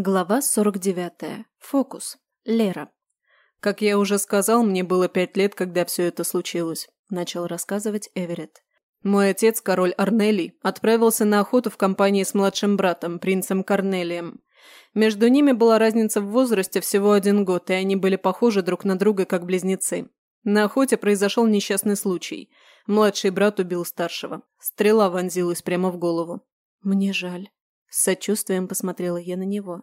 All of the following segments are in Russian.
Глава 49. Фокус. Лера. «Как я уже сказал, мне было пять лет, когда все это случилось», – начал рассказывать Эверетт. «Мой отец, король Арнелий, отправился на охоту в компании с младшим братом, принцем Корнелием. Между ними была разница в возрасте всего один год, и они были похожи друг на друга, как близнецы. На охоте произошел несчастный случай. Младший брат убил старшего. Стрела вонзилась прямо в голову. Мне жаль. С сочувствием посмотрела я на него.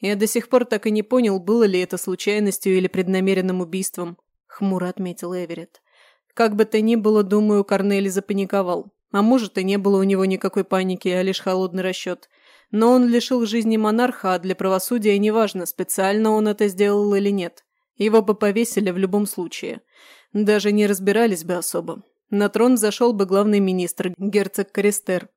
Я до сих пор так и не понял, было ли это случайностью или преднамеренным убийством, хмуро отметил Эверетт. Как бы то ни было, думаю, Корнели запаниковал. А может, и не было у него никакой паники, а лишь холодный расчет. Но он лишил жизни монарха, а для правосудия неважно, специально он это сделал или нет. Его бы повесили в любом случае. Даже не разбирались бы особо. На трон зашел бы главный министр, герцог Користер,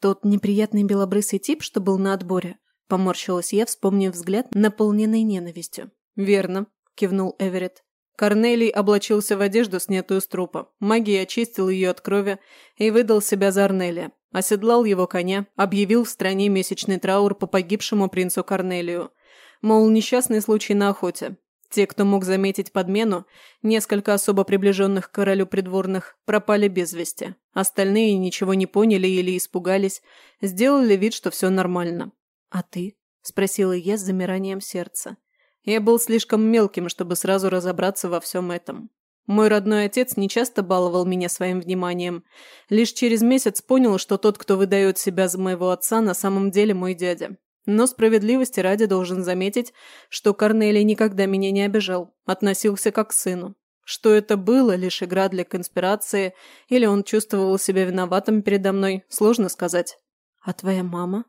«Тот неприятный белобрысый тип, что был на отборе?» – поморщилась я, вспомнив взгляд, наполненный ненавистью. «Верно», – кивнул Эверетт. Корнелий облачился в одежду, снятую с трупа. Магия очистил ее от крови и выдал себя за Арнелия. Оседлал его коня, объявил в стране месячный траур по погибшему принцу Корнелию. Мол, несчастный случай на охоте. Те, кто мог заметить подмену, несколько особо приближенных к королю придворных, пропали без вести. Остальные ничего не поняли или испугались, сделали вид, что все нормально. «А ты?» – спросила я с замиранием сердца. Я был слишком мелким, чтобы сразу разобраться во всем этом. Мой родной отец не часто баловал меня своим вниманием. Лишь через месяц понял, что тот, кто выдает себя за моего отца, на самом деле мой дядя. Но справедливости ради должен заметить, что Корнелий никогда меня не обижал, относился как к сыну. Что это было, лишь игра для конспирации, или он чувствовал себя виноватым передо мной, сложно сказать. «А твоя мама?»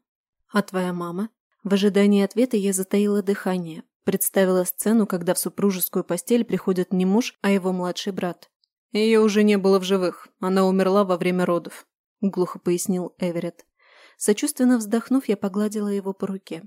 «А твоя мама?» В ожидании ответа я затаила дыхание, представила сцену, когда в супружескую постель приходит не муж, а его младший брат. Ее уже не было в живых, она умерла во время родов», – глухо пояснил Эверетт. Сочувственно вздохнув, я погладила его по руке.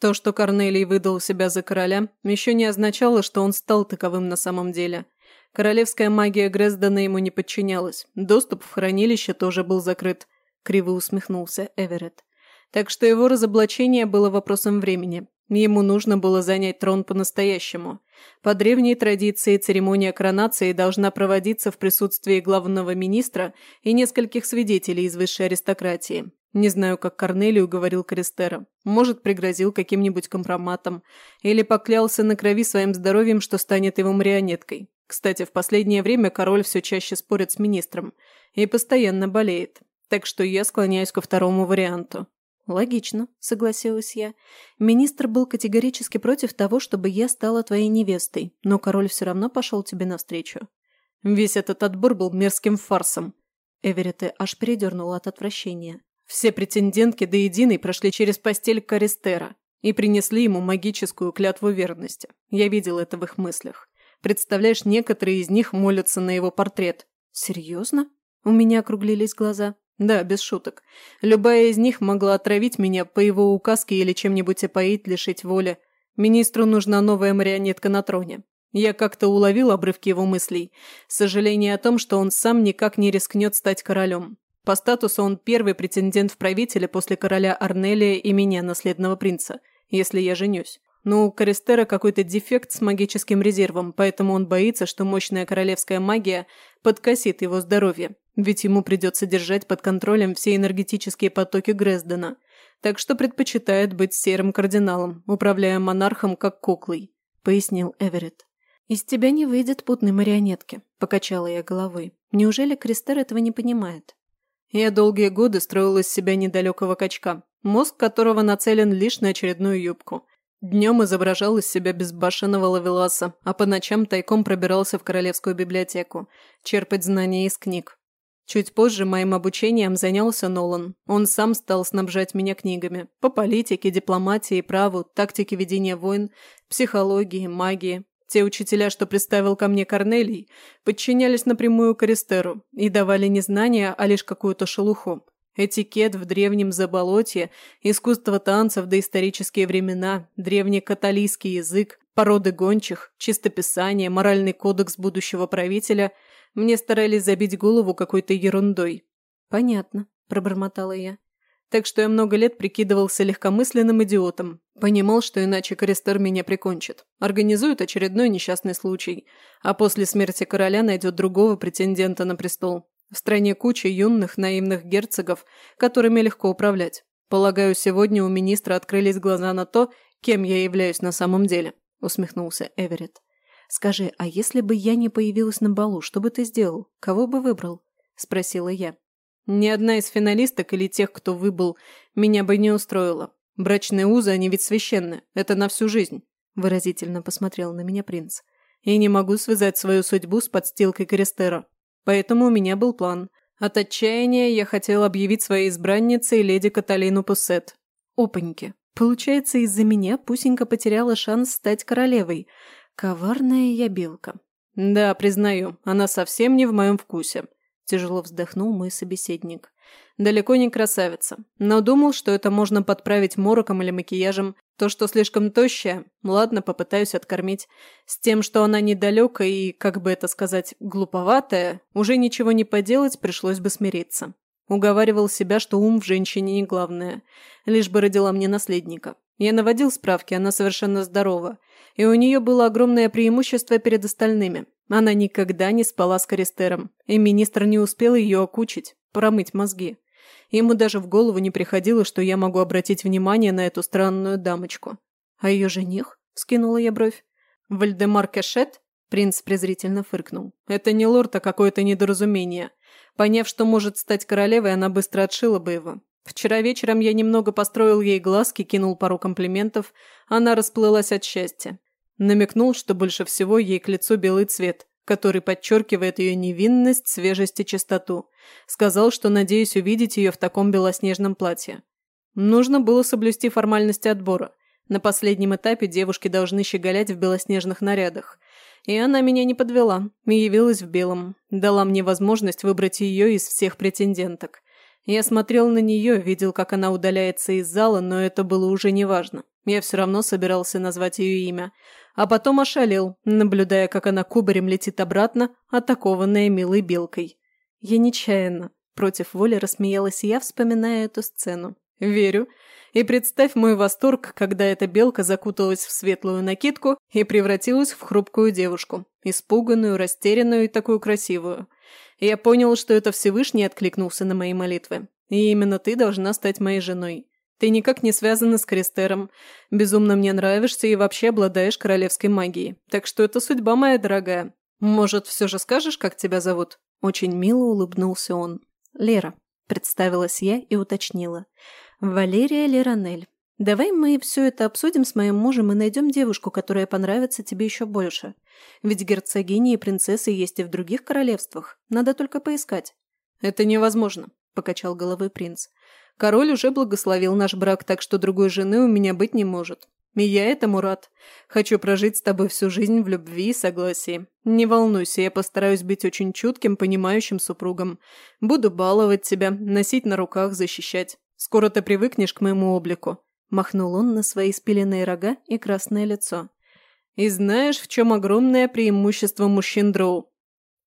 То, что Корнелий выдал себя за короля, еще не означало, что он стал таковым на самом деле. Королевская магия Грездена ему не подчинялась. Доступ в хранилище тоже был закрыт. Криво усмехнулся Эверетт. Так что его разоблачение было вопросом времени. Ему нужно было занять трон по-настоящему. По древней традиции церемония коронации должна проводиться в присутствии главного министра и нескольких свидетелей из высшей аристократии. Не знаю, как Корнелию говорил Кристера. Может, пригрозил каким-нибудь компроматом. Или поклялся на крови своим здоровьем, что станет его марионеткой. Кстати, в последнее время король все чаще спорит с министром. И постоянно болеет. Так что я склоняюсь ко второму варианту. «Логично», — согласилась я. «Министр был категорически против того, чтобы я стала твоей невестой, но король все равно пошел тебе навстречу». Весь этот отбор был мерзким фарсом. Эверетте аж передернула от отвращения. Все претендентки до единой прошли через постель Каристера и принесли ему магическую клятву верности. Я видел это в их мыслях. Представляешь, некоторые из них молятся на его портрет. Серьезно? У меня округлились глаза. Да, без шуток. Любая из них могла отравить меня по его указке или чем-нибудь опоить, лишить воли. Министру нужна новая марионетка на троне. Я как-то уловил обрывки его мыслей. Сожаление о том, что он сам никак не рискнет стать королем. По статусу он первый претендент в правителя после короля Арнелия и меня, наследного принца, если я женюсь. Но у Користера какой-то дефект с магическим резервом, поэтому он боится, что мощная королевская магия подкосит его здоровье, ведь ему придется держать под контролем все энергетические потоки Грездена, так что предпочитает быть серым кардиналом, управляя монархом как куклой», – пояснил Эверетт. «Из тебя не выйдет путной марионетки», – покачала я головой. «Неужели Кристер этого не понимает?» Я долгие годы строил из себя недалекого качка, мозг которого нацелен лишь на очередную юбку. Днем изображал из себя безбашенного ловеласа, а по ночам тайком пробирался в королевскую библиотеку, черпать знания из книг. Чуть позже моим обучением занялся Нолан. Он сам стал снабжать меня книгами по политике, дипломатии, праву, тактике ведения войн, психологии, магии, те учителя, что представил ко мне Корнелий, подчинялись напрямую Користеру и давали не знания, а лишь какую-то шелуху. Этикет в древнем заболотье, искусство танцев до исторические времена, древний католийский язык, породы гончих, чистописание, моральный кодекс будущего правителя мне старались забить голову какой-то ерундой. «Понятно», – пробормотала я. Так что я много лет прикидывался легкомысленным идиотом. Понимал, что иначе Користер меня прикончит. Организует очередной несчастный случай. А после смерти короля найдет другого претендента на престол. В стране куча юных, наивных герцогов, которыми легко управлять. Полагаю, сегодня у министра открылись глаза на то, кем я являюсь на самом деле», – усмехнулся Эверетт. «Скажи, а если бы я не появилась на балу, что бы ты сделал? Кого бы выбрал?» – спросила я. Ни одна из финалисток или тех, кто выбыл, меня бы не устроила. Брачные узы, они ведь священны. Это на всю жизнь», – выразительно посмотрел на меня принц. «И не могу связать свою судьбу с подстилкой Крестера. Поэтому у меня был план. От отчаяния я хотел объявить своей избранницей леди Каталину Пуссет. Опаньки. Получается, из-за меня Пусенька потеряла шанс стать королевой. Коварная я белка. Да, признаю, она совсем не в моем вкусе. Тяжело вздохнул мой собеседник. Далеко не красавица, но думал, что это можно подправить мороком или макияжем. То, что слишком тощая, ладно, попытаюсь откормить. С тем, что она недалека и, как бы это сказать, глуповатая, уже ничего не поделать, пришлось бы смириться. Уговаривал себя, что ум в женщине не главное, лишь бы родила мне наследника. Я наводил справки, она совершенно здорова, и у нее было огромное преимущество перед остальными. Она никогда не спала с Користером, и министр не успел ее окучить, промыть мозги. Ему даже в голову не приходило, что я могу обратить внимание на эту странную дамочку. «А ее жених?» – скинула я бровь. «Вальдемар Кэшет?» – принц презрительно фыркнул. «Это не лорд, а какое-то недоразумение. Поняв, что может стать королевой, она быстро отшила бы его. Вчера вечером я немного построил ей глазки, кинул пару комплиментов. Она расплылась от счастья. Намекнул, что больше всего ей к лицу белый цвет, который подчеркивает ее невинность, свежесть и чистоту. Сказал, что надеюсь увидеть ее в таком белоснежном платье. Нужно было соблюсти формальности отбора. На последнем этапе девушки должны щеголять в белоснежных нарядах. И она меня не подвела, и явилась в белом. Дала мне возможность выбрать ее из всех претенденток. Я смотрел на нее, видел, как она удаляется из зала, но это было уже неважно. Я все равно собирался назвать ее имя. А потом ошалел, наблюдая, как она кубарем летит обратно, атакованная милой белкой. Я нечаянно, против воли рассмеялась я, вспоминая эту сцену. Верю. И представь мой восторг, когда эта белка закуталась в светлую накидку и превратилась в хрупкую девушку. Испуганную, растерянную и такую красивую я понял, что это Всевышний откликнулся на мои молитвы. И именно ты должна стать моей женой. Ты никак не связана с Крестером. Безумно мне нравишься и вообще обладаешь королевской магией. Так что это судьба моя дорогая. Может, все же скажешь, как тебя зовут?» Очень мило улыбнулся он. «Лера», – представилась я и уточнила. «Валерия Леронель. Давай мы все это обсудим с моим мужем и найдем девушку, которая понравится тебе еще больше. Ведь герцогини и принцессы есть и в других королевствах. Надо только поискать». «Это невозможно», – покачал головой принц. «Король уже благословил наш брак, так что другой жены у меня быть не может. И я этому рад. Хочу прожить с тобой всю жизнь в любви и согласии. Не волнуйся, я постараюсь быть очень чутким, понимающим супругом. Буду баловать тебя, носить на руках, защищать. Скоро ты привыкнешь к моему облику». Махнул он на свои спиленные рога и красное лицо. И знаешь, в чем огромное преимущество мужчин дроу?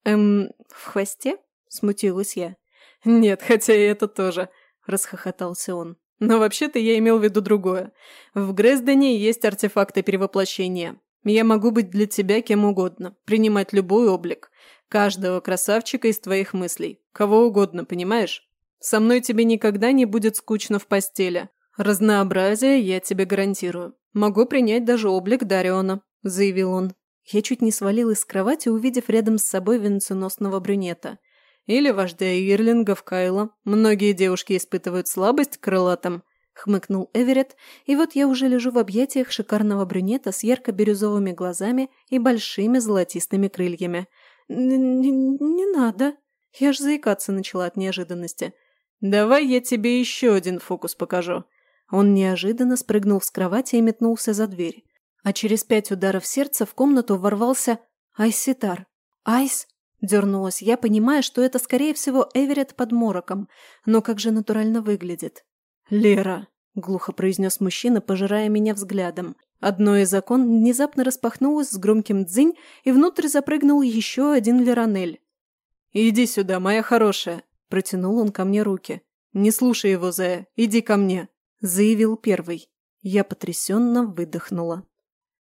Эм, в хвосте? Смутилась я. Нет, хотя и это тоже, расхохотался он. Но вообще-то я имел в виду другое. В Грездене есть артефакты перевоплощения. Я могу быть для тебя кем угодно, принимать любой облик. Каждого красавчика из твоих мыслей. Кого угодно, понимаешь? Со мной тебе никогда не будет скучно в постели. Разнообразие я тебе гарантирую. Могу принять даже облик Дариона. – заявил он. Я чуть не свалилась с кровати, увидев рядом с собой венценосного брюнета. Или вождя Ирлингов Кайла. Многие девушки испытывают слабость к крылатым. Хмыкнул Эверетт, и вот я уже лежу в объятиях шикарного брюнета с ярко-бирюзовыми глазами и большими золотистыми крыльями. «Не надо!» Я ж заикаться начала от неожиданности. «Давай я тебе еще один фокус покажу». Он неожиданно спрыгнул с кровати и метнулся за дверь а через пять ударов сердца в комнату ворвался Айситар. «Айс!» – дернулась я, понимая, что это, скорее всего, Эверетт под мороком, но как же натурально выглядит. «Лера!» – глухо произнес мужчина, пожирая меня взглядом. Одно из окон внезапно распахнулось с громким дзынь, и внутрь запрыгнул еще один Леронель. «Иди сюда, моя хорошая!» – протянул он ко мне руки. «Не слушай его, Зая, иди ко мне», – заявил первый. Я потрясенно выдохнула.